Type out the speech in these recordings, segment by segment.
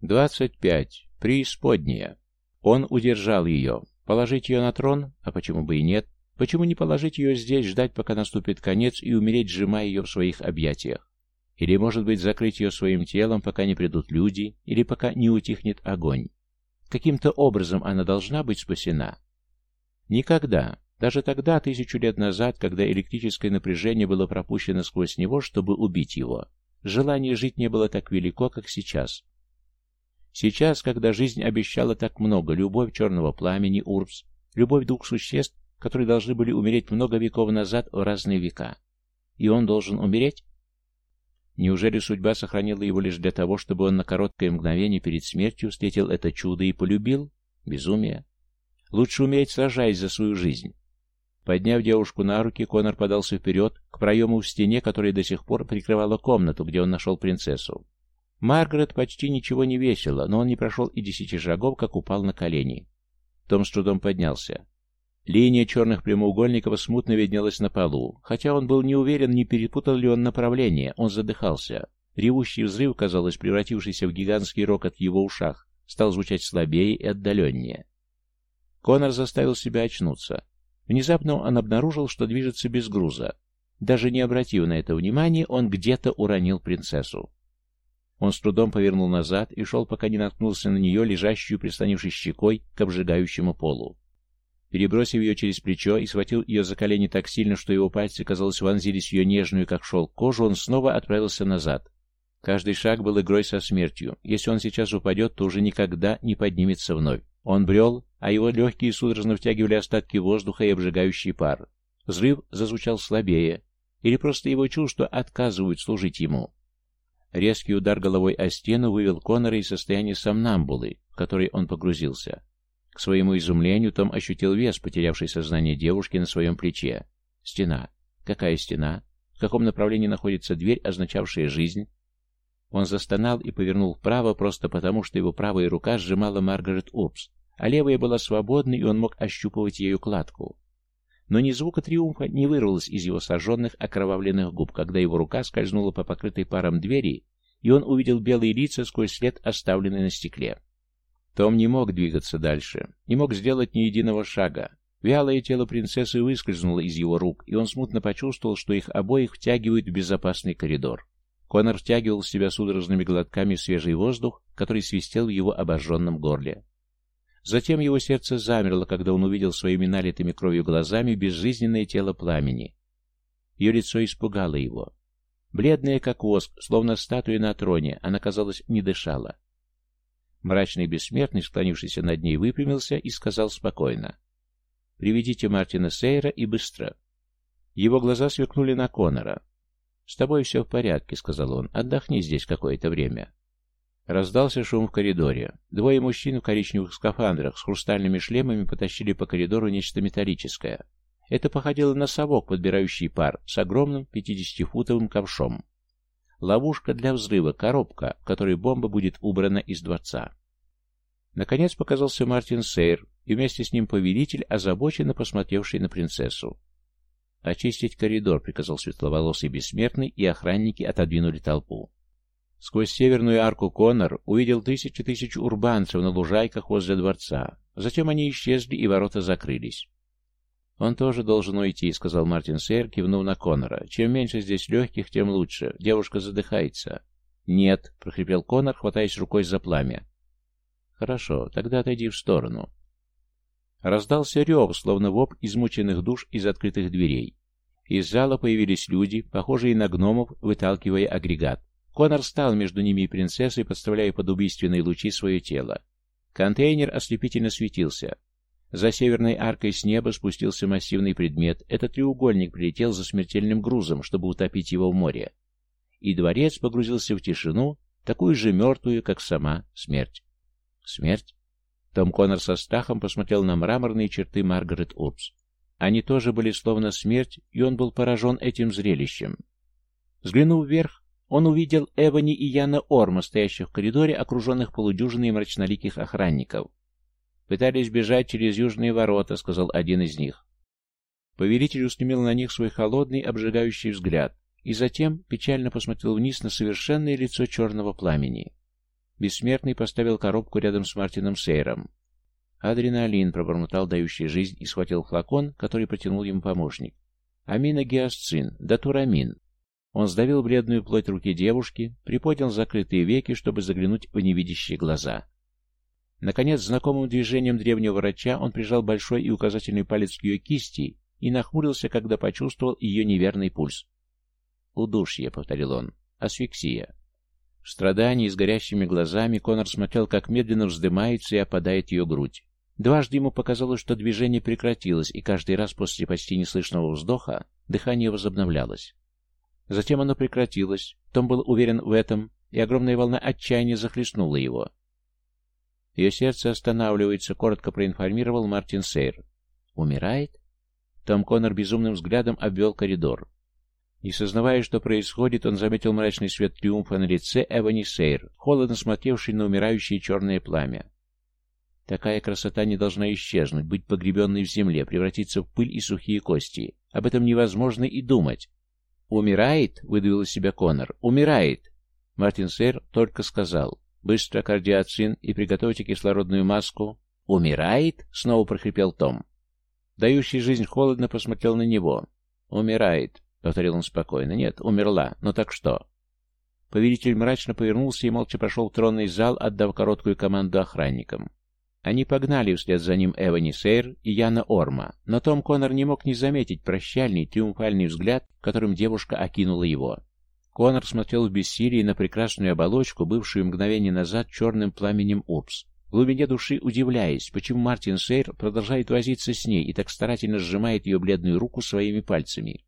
Двадцать пять. Преисподняя. Он удержал ее. Положить ее на трон? А почему бы и нет? Почему не положить ее здесь, ждать, пока наступит конец, и умереть, сжимая ее в своих объятиях? Или, может быть, закрыть ее своим телом, пока не придут люди, или пока не утихнет огонь? Каким-то образом она должна быть спасена? Никогда. Даже тогда, тысячу лет назад, когда электрическое напряжение было пропущено сквозь него, чтобы убить его, желание жить не было так велико, как сейчас. Сейчас, когда жизнь обещала так много, любовь черного пламени, Урбс, любовь двух существ, которые должны были умереть много веков назад в разные века. И он должен умереть? Неужели судьба сохранила его лишь для того, чтобы он на короткое мгновение перед смертью встретил это чудо и полюбил? Безумие. Лучше умереть, сражаясь за свою жизнь. Подняв девушку на руки, Конор подался вперед, к проему в стене, которая до сих пор прикрывала комнату, где он нашел принцессу. Маргарет почти ничего не весила, но он не прошел и десяти шагов, как упал на колени. Том с трудом поднялся. Линия черных прямоугольников смутно виднелась на полу. Хотя он был не уверен, не перепутал ли он направление, он задыхался. Ревущий взрыв, казалось, превратившийся в гигантский рокот в его ушах, стал звучать слабее и отдаленнее. Конор заставил себя очнуться. Внезапно он обнаружил, что движется без груза. Даже не обратив на это внимания, он где-то уронил принцессу. Он с трудом повернул назад и шел, пока не наткнулся на нее, лежащую, прислонившись щекой к обжигающему полу. Перебросив ее через плечо и схватил ее за колени так сильно, что его пальцы, казалось, вонзились в ее нежную, как шелк, кожу, он снова отправился назад. Каждый шаг был игрой со смертью. Если он сейчас упадет, то уже никогда не поднимется вновь. Он брел, а его легкие судорожно втягивали остатки воздуха и обжигающий пар. Взрыв зазвучал слабее, или просто его чувства отказывают служить ему. Резкий удар головой о стену вывел Конора из состояния сомнамбулы, в который он погрузился. К своему изумлению Том ощутил вес, потерявший сознание девушки на своем плече. Стена. Какая стена? В каком направлении находится дверь, означавшая жизнь? Он застонал и повернул вправо просто потому, что его правая рука сжимала Маргарет Упс, а левая была свободной, и он мог ощупывать ею кладку. Но ни звука триумфа не вырвалось из его сожженных, окровавленных губ, когда его рука скользнула по покрытой паром двери, и он увидел белые лица сквозь след, оставленный на стекле. Том не мог двигаться дальше, не мог сделать ни единого шага. Вялое тело принцессы выскользнуло из его рук, и он смутно почувствовал, что их обоих втягивают в безопасный коридор. Конор втягивал в себя судорожными глотками свежий воздух, который свистел в его обожженном горле. Затем его сердце замерло, когда он увидел своими налитыми кровью глазами безжизненное тело пламени. Ее лицо испугало его. Бледная, как воск, словно статуя на троне, она, казалось, не дышала. Мрачный бессмертный, склонившийся над ней, выпрямился и сказал спокойно. «Приведите Мартина Сейра и быстро». Его глаза сверкнули на Конора. «С тобой все в порядке», — сказал он. «Отдохни здесь какое-то время». Раздался шум в коридоре. Двое мужчин в коричневых скафандрах с хрустальными шлемами потащили по коридору нечто металлическое. Это походило на совок, подбирающий пар, с огромным 50-футовым ковшом. Ловушка для взрыва, коробка, в которой бомба будет убрана из дворца. Наконец показался Мартин Сейр, и вместе с ним повелитель, озабоченно посмотревший на принцессу. «Очистить коридор», — приказал светловолосый бессмертный, и охранники отодвинули толпу. Сквозь северную арку Конор увидел тысячи тысяч урбанцев на лужайках возле дворца. Затем они исчезли, и ворота закрылись. «Он тоже должен уйти», — сказал Мартин Сейр, кивнув на Конора. «Чем меньше здесь легких, тем лучше. Девушка задыхается». «Нет», — прохрипел Конор, хватаясь рукой за пламя. «Хорошо, тогда отойди в сторону». Раздался рев, словно воп измученных душ из открытых дверей. Из зала появились люди, похожие на гномов, выталкивая агрегат. Конор стал между ними и принцессой, подставляя под убийственные лучи свое тело. Контейнер ослепительно светился. За северной аркой с неба спустился массивный предмет. Этот треугольник прилетел за смертельным грузом, чтобы утопить его в море. И дворец погрузился в тишину, такую же мертвую, как сама смерть. Смерть? Том Коннор со страхом посмотрел на мраморные черты Маргарет Упс. Они тоже были словно смерть, и он был поражен этим зрелищем. Взглянув вверх, он увидел Эвани и Яна Орма, стоящих в коридоре, окруженных полудюжиной мрачноликих охранников. «Пытались бежать через южные ворота», — сказал один из них. Повелитель устремил на них свой холодный, обжигающий взгляд, и затем печально посмотрел вниз на совершенное лицо черного пламени. Бессмертный поставил коробку рядом с Мартином Сейром. «Адреналин», — пробормотал дающий жизнь и схватил флакон, который протянул ему помощник. «Аминогиасцин, датурамин». Он сдавил бледную плоть руки девушки, приподнял закрытые веки, чтобы заглянуть в невидящие глаза. Наконец, знакомым движением древнего врача он прижал большой и указательный палец к ее кисти и нахмурился, когда почувствовал ее неверный пульс. «Удушье», — повторил он, — «асфиксия». В страдании с горящими глазами Конор смотрел, как медленно вздымается и опадает ее грудь. Дважды ему показалось, что движение прекратилось, и каждый раз после почти неслышного вздоха дыхание возобновлялось. Затем оно прекратилось, Том был уверен в этом, и огромная волна отчаяния захлестнула его. Ее сердце останавливается, коротко проинформировал Мартин Сейр. «Умирает?» Том Коннор безумным взглядом обвел коридор. Не сознавая, что происходит, он заметил мрачный свет триумфа на лице Эвани Сейр, холодно смотревший на умирающее черное пламя. Такая красота не должна исчезнуть, быть погребенной в земле, превратиться в пыль и сухие кости. Об этом невозможно и думать. «Умирает?» — выдавил из себя Конор. «Умирает!» Мартин Сейр только сказал. «Быстро кардиоцин и приготовьте кислородную маску». «Умирает?» — снова прохрипел Том. Дающий жизнь холодно посмотрел на него. «Умирает», — повторил он спокойно. «Нет, умерла. Но так что?» Повелитель мрачно повернулся и молча прошел в тронный зал, отдав короткую команду охранникам. Они погнали вслед за ним Эвани Сейр и Яна Орма, но Том Коннор не мог не заметить прощальный, триумфальный взгляд, которым девушка окинула его. Коннор смотрел в бессилии на прекрасную оболочку, бывшую мгновение назад черным пламенем Упс. В глубине души удивляясь, почему Мартин Сейр продолжает возиться с ней и так старательно сжимает ее бледную руку своими пальцами.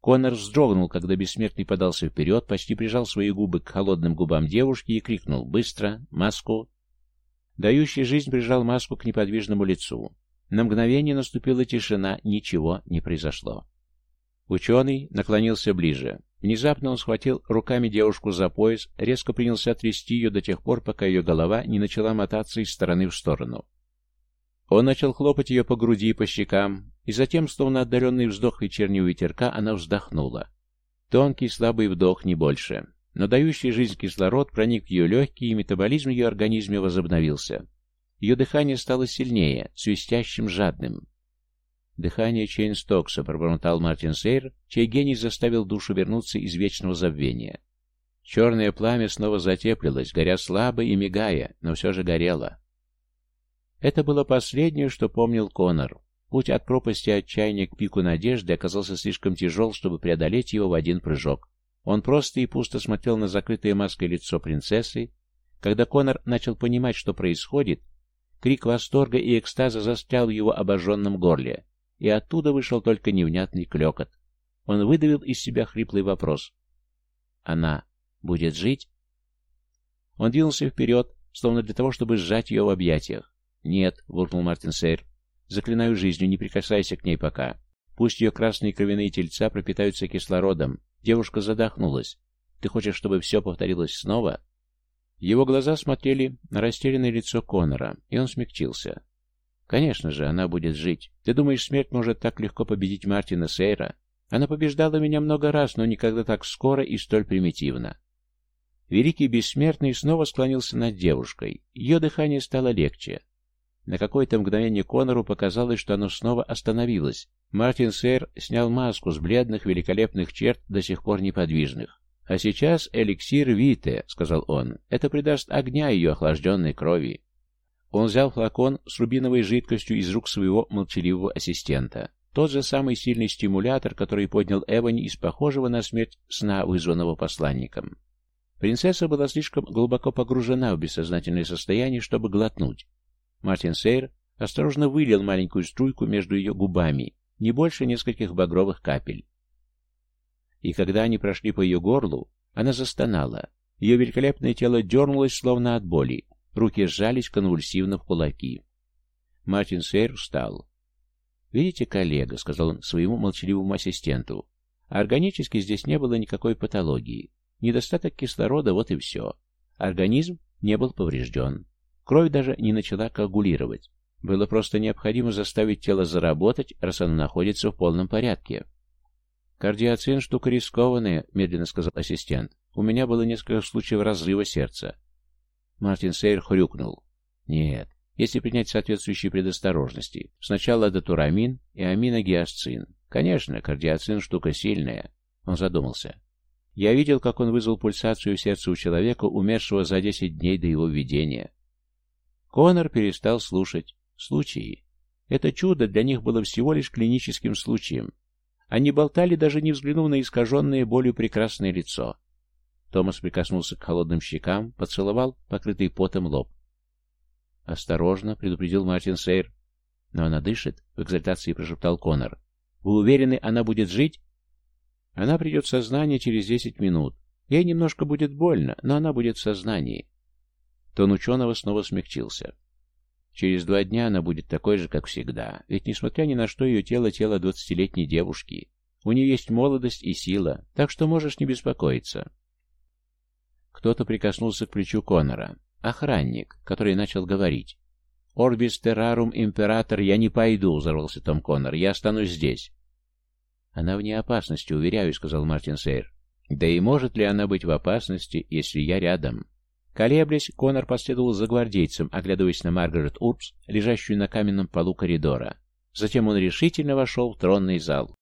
Коннор вздрогнул, когда бессмертный подался вперед, почти прижал свои губы к холодным губам девушки и крикнул «Быстро! Маску!» Дающий жизнь прижал маску к неподвижному лицу. На мгновение наступила тишина, ничего не произошло. Ученый наклонился ближе. Внезапно он схватил руками девушку за пояс, резко принялся трясти ее до тех пор, пока ее голова не начала мотаться из стороны в сторону. Он начал хлопать ее по груди и по щекам, и затем, словно отдаленный вздох вечернего ветерка, она вздохнула. Тонкий, слабый вдох, не больше но дающий жизнь кислород проник в ее легкие, и метаболизм ее организме возобновился. Ее дыхание стало сильнее, свистящим, жадным. «Дыхание Чейна-Стокса», — пробормотал Мартин Сейр, чей гений заставил душу вернуться из вечного забвения. Черное пламя снова затеплилось, горя слабо и мигая, но все же горело. Это было последнее, что помнил Конор. Путь от пропасти отчаяния к пику надежды оказался слишком тяжел, чтобы преодолеть его в один прыжок. Он просто и пусто смотрел на закрытое маской лицо принцессы. Когда Конор начал понимать, что происходит, крик восторга и экстаза застрял в его обожженном горле, и оттуда вышел только невнятный клекот. Он выдавил из себя хриплый вопрос. «Она будет жить?» Он двинулся вперед, словно для того, чтобы сжать ее в объятиях. «Нет», — буркнул Мартин Сейр, — «заклинаю жизнью, не прикасайся к ней пока. Пусть ее красные кровяные тельца пропитаются кислородом, Девушка задохнулась. «Ты хочешь, чтобы все повторилось снова?» Его глаза смотрели на растерянное лицо Конора, и он смягчился. «Конечно же, она будет жить. Ты думаешь, смерть может так легко победить Мартина Сейра? Она побеждала меня много раз, но никогда так скоро и столь примитивно». Великий Бессмертный снова склонился над девушкой. Ее дыхание стало легче. На какое-то мгновение Конору показалось, что оно снова остановилось, Мартин Сэр снял маску с бледных, великолепных черт, до сих пор неподвижных. «А сейчас эликсир Вите», — сказал он. «Это придаст огня ее охлажденной крови». Он взял флакон с рубиновой жидкостью из рук своего молчаливого ассистента. Тот же самый сильный стимулятор, который поднял Эвани из похожего на смерть сна, вызванного посланником. Принцесса была слишком глубоко погружена в бессознательное состояние, чтобы глотнуть. Мартин Сейр осторожно вылил маленькую струйку между ее губами не больше нескольких багровых капель. И когда они прошли по ее горлу, она застонала. Ее великолепное тело дернулось, словно от боли. Руки сжались конвульсивно в кулаки. Мартин Сейр встал. «Видите, коллега», — сказал он своему молчаливому ассистенту, — «органически здесь не было никакой патологии. Недостаток кислорода, вот и все. Организм не был поврежден. Кровь даже не начала коагулировать. Было просто необходимо заставить тело заработать, раз оно находится в полном порядке. «Кардиоцин — штука рискованная», — медленно сказал ассистент. «У меня было несколько случаев разрыва сердца». Мартин Сейр хрюкнул. Нет, если принять соответствующие предосторожности. Сначала датурамин и аминогиасцин. Конечно, кардиоцин штука сильная. Он задумался. Я видел, как он вызвал пульсацию в сердце у человека, умершего за 10 дней до его введения. Конор перестал слушать. Случаи. Это чудо для них было всего лишь клиническим случаем. Они болтали, даже не взглянув на искаженное болью прекрасное лицо. Томас прикоснулся к холодным щекам, поцеловал покрытый потом лоб. «Осторожно», — предупредил Мартин Сейр. «Но она дышит», — в экзальтации прошептал Конор. «Вы уверены, она будет жить?» «Она придет в сознание через десять минут. Ей немножко будет больно, но она будет в сознании». Тон ученого снова смягчился. Через два дня она будет такой же, как всегда. Ведь, несмотря ни на что, ее тело — тело двадцатилетней девушки. У нее есть молодость и сила, так что можешь не беспокоиться. Кто-то прикоснулся к плечу Конора. Охранник, который начал говорить. «Орбис террарум император, я не пойду», — взорвался Том Коннор. «Я останусь здесь». «Она вне опасности, уверяю», — сказал Мартин Сейр. «Да и может ли она быть в опасности, если я рядом?» Колеблясь, Конор последовал за гвардейцем, оглядываясь на Маргарет Урбс, лежащую на каменном полу коридора. Затем он решительно вошел в тронный зал.